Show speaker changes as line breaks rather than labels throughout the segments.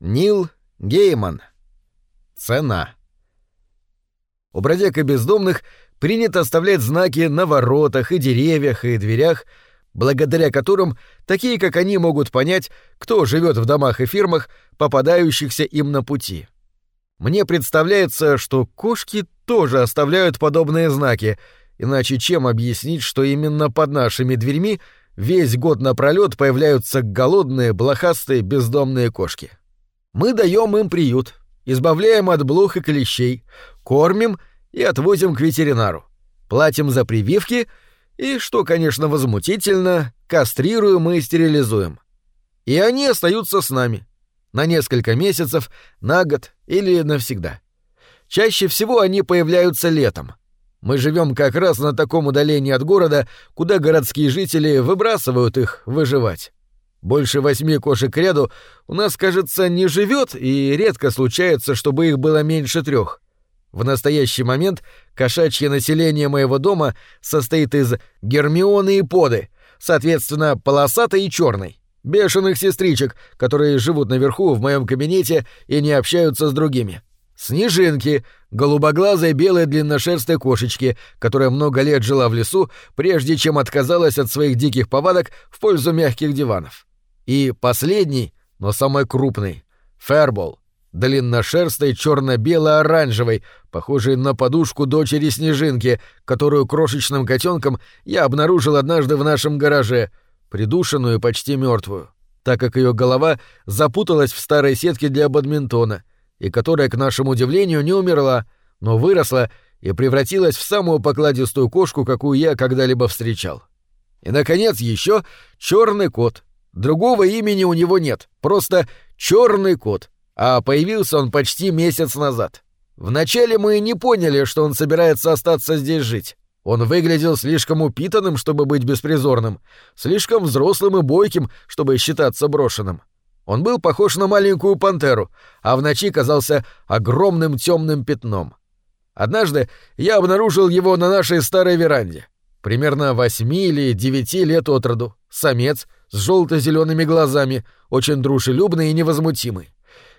Нил Гейман. Цена. У бродяг и бездомных принято оставлять знаки на воротах и деревьях и дверях, благодаря которым такие, как они, могут понять, кто живет в домах и фирмах, попадающихся им на пути. Мне представляется, что кошки тоже оставляют подобные знаки, иначе чем объяснить, что именно под нашими дверьми весь год напролёт появляются голодные, блохастые, бездомные кошки. Мы даем им приют, избавляем от блох и клещей, кормим и отвозим к ветеринару, платим за прививки и, что, конечно, возмутительно, кастрируем и стерилизуем. И они остаются с нами. На несколько месяцев, на год или навсегда. Чаще всего они появляются летом. Мы живем как раз на таком удалении от города, куда городские жители выбрасывают их выживать. Больше восьми кошек ряду у нас, кажется, не живет, и редко случается, чтобы их было меньше трех. В настоящий момент кошачье население моего дома состоит из Гермионы и Поды, соответственно, полосатой и черной, бешеных сестричек, которые живут наверху в моем кабинете и не общаются с другими. Снежинки, голубоглазой белой длинношерстой кошечки, которая много лет жила в лесу, прежде чем отказалась от своих диких повадок в пользу мягких диванов. И последний, но самый крупный — Фербол, длинношерстой черно-бело-оранжевой, похожей на подушку дочери Снежинки, которую крошечным котенком я обнаружил однажды в нашем гараже, придушенную почти мертвую, так как ее голова запуталась в старой сетке для бадминтона, и которая, к нашему удивлению, не умерла, но выросла и превратилась в самую покладистую кошку, какую я когда-либо встречал. И, наконец, еще черный кот — Другого имени у него нет, просто черный кот, а появился он почти месяц назад. Вначале мы не поняли, что он собирается остаться здесь жить. Он выглядел слишком упитанным, чтобы быть беспризорным, слишком взрослым и бойким, чтобы считаться брошенным. Он был похож на маленькую пантеру, а в ночи казался огромным темным пятном. Однажды я обнаружил его на нашей старой веранде. Примерно восьми или девяти лет от роду. Самец — с желто-зелеными глазами, очень дружелюбный и невозмутимый.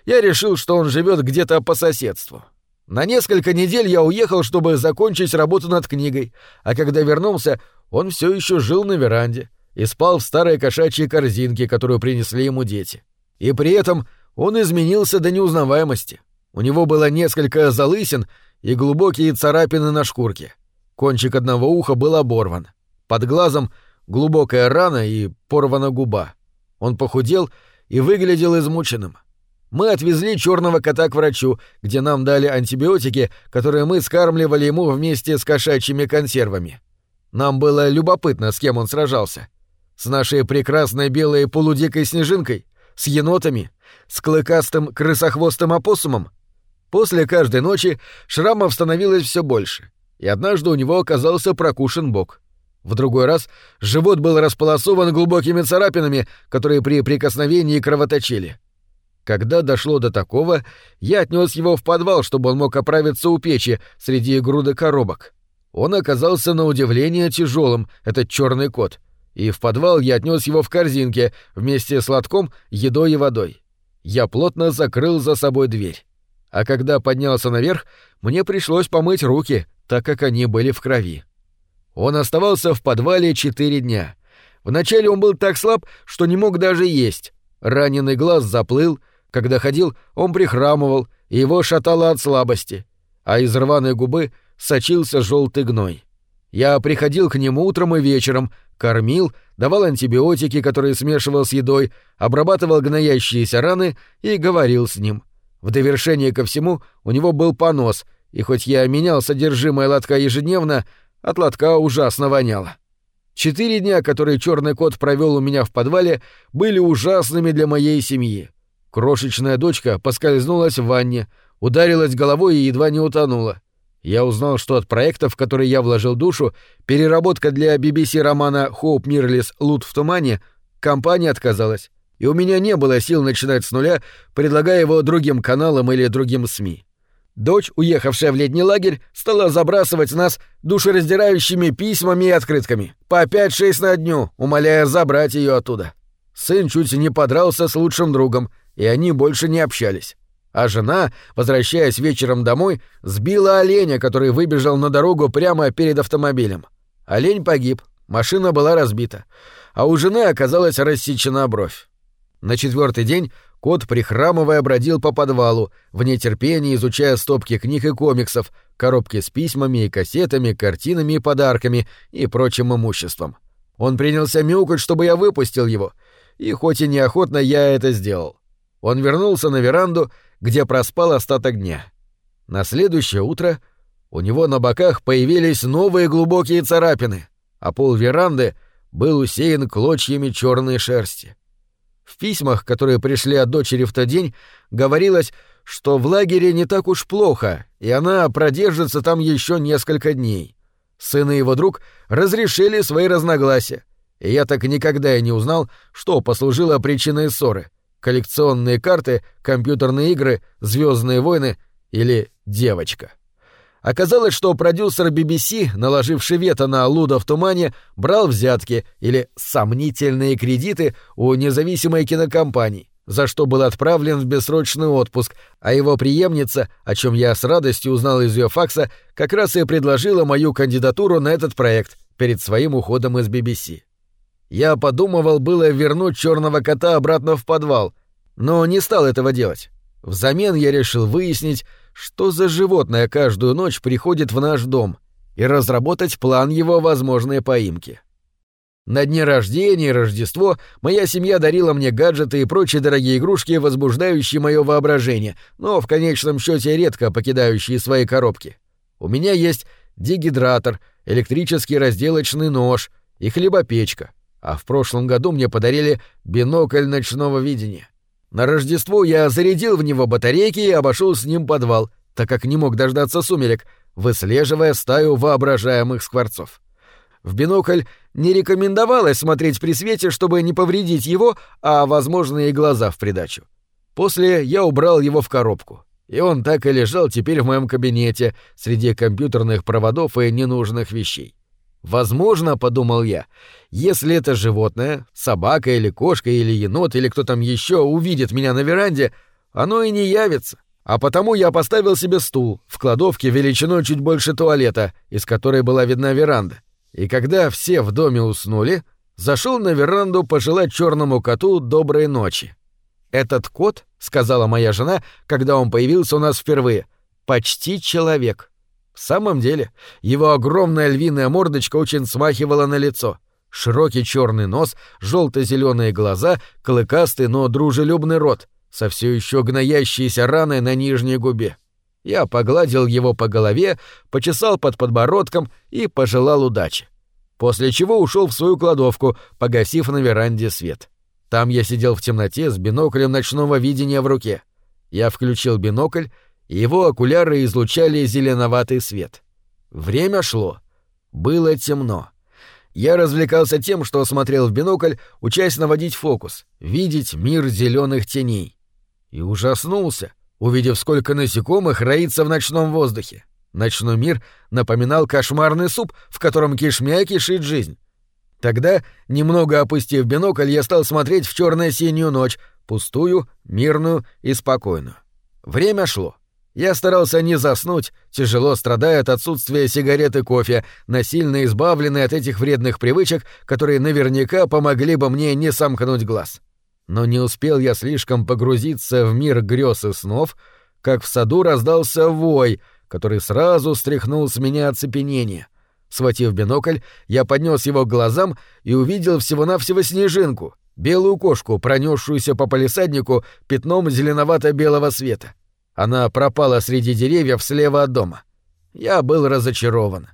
Я решил, что он живет где-то по соседству. На несколько недель я уехал, чтобы закончить работу над книгой, а когда вернулся, он все еще жил на веранде и спал в старой кошачьей корзинке, которую принесли ему дети. И при этом он изменился до неузнаваемости. У него было несколько залысин и глубокие царапины на шкурке. Кончик одного уха был оборван. Под глазом глубокая рана и порвана губа. Он похудел и выглядел измученным. Мы отвезли черного кота к врачу, где нам дали антибиотики, которые мы скармливали ему вместе с кошачьими консервами. Нам было любопытно, с кем он сражался. С нашей прекрасной белой полудикой снежинкой, с енотами, с клыкастым крысохвостым опоссумом. После каждой ночи шрамов становилось все больше, и однажды у него оказался прокушен бок. В другой раз живот был располосован глубокими царапинами, которые при прикосновении кровоточили. Когда дошло до такого, я отнес его в подвал, чтобы он мог оправиться у печи среди груды коробок. Он оказался на удивление тяжелым, этот черный кот, и в подвал я отнес его в корзинке вместе с лотком, едой и водой. Я плотно закрыл за собой дверь. А когда поднялся наверх, мне пришлось помыть руки, так как они были в крови. Он оставался в подвале четыре дня. Вначале он был так слаб, что не мог даже есть. Раненый глаз заплыл, когда ходил, он прихрамывал, его шатало от слабости, а из рваной губы сочился желтый гной. Я приходил к нему утром и вечером, кормил, давал антибиотики, которые смешивал с едой, обрабатывал гноящиеся раны и говорил с ним. В довершение ко всему у него был понос, и хоть я менял содержимое лотка ежедневно, от лотка ужасно воняло. Четыре дня, которые черный кот провел у меня в подвале, были ужасными для моей семьи. Крошечная дочка поскользнулась в ванне, ударилась головой и едва не утонула. Я узнал, что от проекта, в который я вложил душу, переработка для BBC романа «Хоуп Мирлис. Лут в тумане», компания отказалась, и у меня не было сил начинать с нуля, предлагая его другим каналам или другим СМИ. Дочь, уехавшая в летний лагерь, стала забрасывать нас душераздирающими письмами и открытками. По пять-шесть на дню, умоляя забрать ее оттуда. Сын чуть не подрался с лучшим другом, и они больше не общались. А жена, возвращаясь вечером домой, сбила оленя, который выбежал на дорогу прямо перед автомобилем. Олень погиб, машина была разбита, а у жены оказалась рассечена бровь. На четвертый день кот, прихрамывая, бродил по подвалу, в нетерпении изучая стопки книг и комиксов, коробки с письмами и кассетами, картинами и подарками и прочим имуществом. Он принялся мяукать, чтобы я выпустил его, и хоть и неохотно я это сделал. Он вернулся на веранду, где проспал остаток дня. На следующее утро у него на боках появились новые глубокие царапины, а пол веранды был усеян клочьями черной шерсти. В письмах, которые пришли от дочери в тот день, говорилось, что в лагере не так уж плохо, и она продержится там еще несколько дней. Сын и его друг разрешили свои разногласия, и я так никогда и не узнал, что послужило причиной ссоры — коллекционные карты, компьютерные игры, звездные войны или девочка. Оказалось, что продюсер BBC, наложивший вето на Луда в тумане, брал взятки или сомнительные кредиты у независимой кинокомпании, за что был отправлен в бессрочный отпуск, а его преемница, о чем я с радостью узнал из ее факса, как раз и предложила мою кандидатуру на этот проект перед своим уходом из BBC. Я подумывал было вернуть черного кота обратно в подвал, но не стал этого делать. Взамен я решил выяснить, что за животное каждую ночь приходит в наш дом, и разработать план его возможной поимки. На дне рождения и Рождество моя семья дарила мне гаджеты и прочие дорогие игрушки, возбуждающие мое воображение, но в конечном счете редко покидающие свои коробки. У меня есть дегидратор, электрический разделочный нож и хлебопечка, а в прошлом году мне подарили бинокль ночного видения. На Рождество я зарядил в него батарейки и обошел с ним подвал, так как не мог дождаться сумерек, выслеживая стаю воображаемых скворцов. В бинокль не рекомендовалось смотреть при свете, чтобы не повредить его, а, возможно, и глаза в придачу. После я убрал его в коробку, и он так и лежал теперь в моем кабинете среди компьютерных проводов и ненужных вещей. Возможно, подумал я, если это животное, собака или кошка или енот или кто там еще увидит меня на веранде, оно и не явится. А потому я поставил себе стул в кладовке величиной чуть больше туалета, из которой была видна веранда. И когда все в доме уснули, зашел на веранду пожелать черному коту доброй ночи. Этот кот, сказала моя жена, когда он появился у нас впервые, почти человек. В самом деле, его огромная львиная мордочка очень смахивала на лицо. Широкий черный нос, желто-зеленые глаза, клыкастый, но дружелюбный рот, со все еще гноящейся раной на нижней губе. Я погладил его по голове, почесал под подбородком и пожелал удачи. После чего ушел в свою кладовку, погасив на веранде свет. Там я сидел в темноте с биноклем ночного видения в руке. Я включил бинокль его окуляры излучали зеленоватый свет. Время шло. Было темно. Я развлекался тем, что смотрел в бинокль, учась наводить фокус, видеть мир зеленых теней. И ужаснулся, увидев, сколько насекомых роится в ночном воздухе. Ночной мир напоминал кошмарный суп, в котором кишмя кишит жизнь. Тогда, немного опустив бинокль, я стал смотреть в черно-синюю ночь, пустую, мирную и спокойную. Время шло. Я старался не заснуть, тяжело страдая от отсутствия сигарет и кофе, насильно избавленный от этих вредных привычек, которые наверняка помогли бы мне не сомкнуть глаз. Но не успел я слишком погрузиться в мир грез и снов, как в саду раздался вой, который сразу стряхнул с меня оцепенение. Схватив бинокль, я поднес его к глазам и увидел всего-навсего снежинку, белую кошку, пронесшуюся по палисаднику пятном зеленовато-белого света. Она пропала среди деревьев слева от дома. Я был разочарован.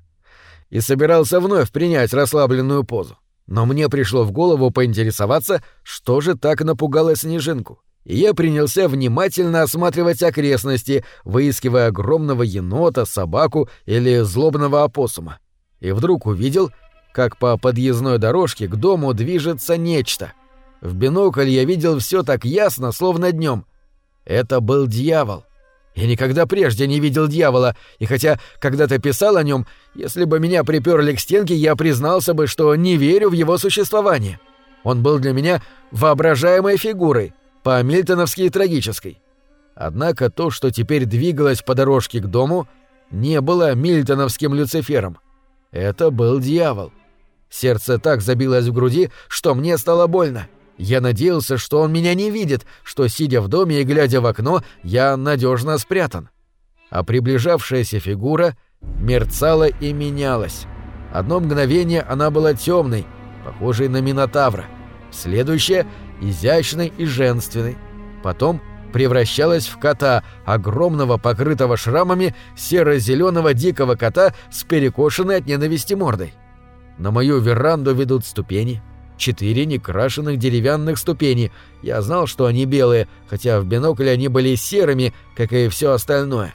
И собирался вновь принять расслабленную позу. Но мне пришло в голову поинтересоваться, что же так напугало снежинку. И я принялся внимательно осматривать окрестности, выискивая огромного енота, собаку или злобного опоссума. И вдруг увидел, как по подъездной дорожке к дому движется нечто. В бинокль я видел все так ясно, словно днем. Это был дьявол. Я никогда прежде не видел дьявола, и хотя когда-то писал о нем, если бы меня приперли к стенке, я признался бы, что не верю в его существование. Он был для меня воображаемой фигурой, по-мильтоновски трагической. Однако то, что теперь двигалось по дорожке к дому, не было мильтоновским Люцифером. Это был дьявол. Сердце так забилось в груди, что мне стало больно. Я надеялся, что он меня не видит, что, сидя в доме и глядя в окно, я надежно спрятан. А приближавшаяся фигура мерцала и менялась. Одно мгновение она была темной, похожей на Минотавра. Следующее — изящной и женственной. Потом превращалась в кота, огромного покрытого шрамами серо-зеленого дикого кота с перекошенной от ненависти мордой. На мою веранду ведут ступени. Четыре некрашенных деревянных ступени. Я знал, что они белые, хотя в бинокле они были серыми, как и все остальное.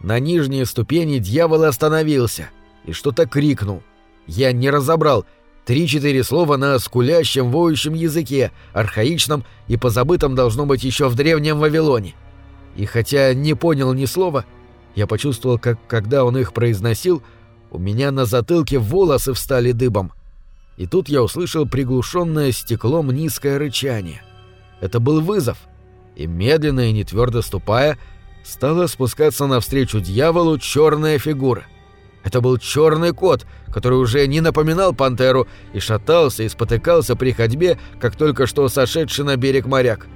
На нижней ступени дьявол остановился и что-то крикнул. Я не разобрал, Три-четыре слова на скулящем, воющем языке, архаичном и позабытом должно быть еще в древнем Вавилоне. И хотя не понял ни слова, я почувствовал, как когда он их произносил, у меня на затылке волосы встали дыбом. И тут я услышал приглушенное стеклом низкое рычание. Это был вызов. И медленно и не твердо ступая, стала спускаться навстречу дьяволу черная фигура. Это был черный кот, который уже не напоминал пантеру и шатался и спотыкался при ходьбе, как только что сошедший на берег моряк.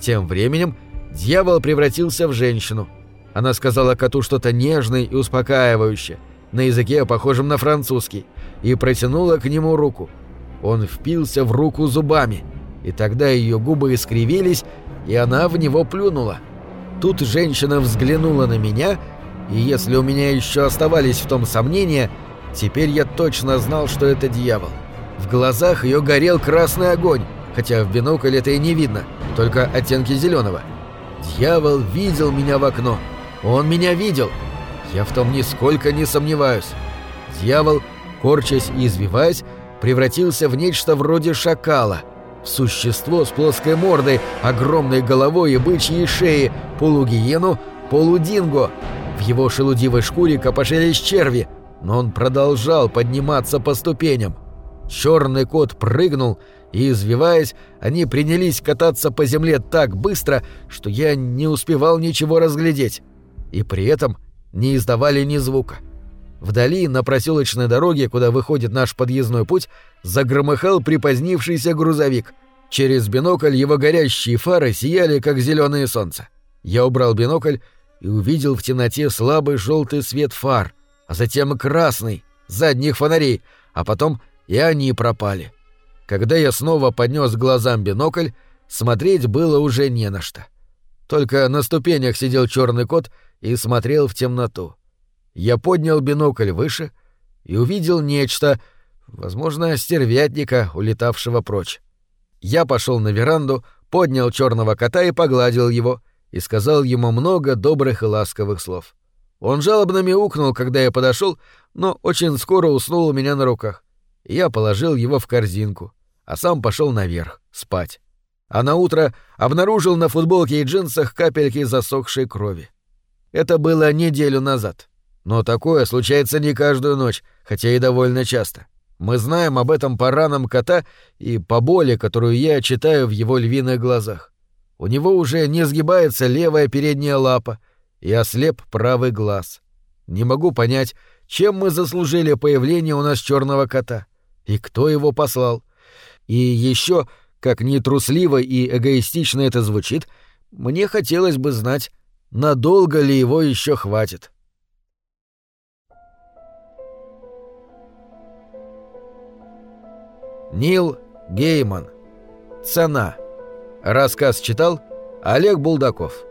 Тем временем дьявол превратился в женщину. Она сказала коту что-то нежное и успокаивающее, на языке, похожем на французский, и протянула к нему руку. Он впился в руку зубами, и тогда ее губы искривились, и она в него плюнула. Тут женщина взглянула на меня и если у меня еще оставались в том сомнения, теперь я точно знал, что это дьявол. В глазах ее горел красный огонь, хотя в бинокль это и не видно, только оттенки зеленого. Дьявол видел меня в окно. Он меня видел. Я в том нисколько не сомневаюсь. Дьявол, корчась и извиваясь, превратился в нечто вроде шакала, в существо с плоской мордой, огромной головой и бычьей шеей, полугиену, полудинго, в его шелудивой шкуре копошились черви, но он продолжал подниматься по ступеням. Черный кот прыгнул, и, извиваясь, они принялись кататься по земле так быстро, что я не успевал ничего разглядеть. И при этом не издавали ни звука. Вдали, на проселочной дороге, куда выходит наш подъездной путь, загромыхал припозднившийся грузовик. Через бинокль его горящие фары сияли, как зеленое солнце. Я убрал бинокль и увидел в темноте слабый желтый свет фар, а затем красный, задних фонарей, а потом и они пропали. Когда я снова поднес глазам бинокль, смотреть было уже не на что. Только на ступенях сидел черный кот и смотрел в темноту. Я поднял бинокль выше и увидел нечто, возможно, стервятника, улетавшего прочь. Я пошел на веранду, поднял черного кота и погладил его — и сказал ему много добрых и ласковых слов. Он жалобно мяукнул, когда я подошел, но очень скоро уснул у меня на руках. Я положил его в корзинку, а сам пошел наверх спать. А на утро обнаружил на футболке и джинсах капельки засохшей крови. Это было неделю назад. Но такое случается не каждую ночь, хотя и довольно часто. Мы знаем об этом по ранам кота и по боли, которую я читаю в его львиных глазах. У него уже не сгибается левая передняя лапа и ослеп правый глаз. Не могу понять, чем мы заслужили появление у нас черного кота и кто его послал. И еще, как нетрусливо и эгоистично это звучит, мне хотелось бы знать, надолго ли его еще хватит. Нил Гейман. Цена. Рассказ читал Олег Булдаков.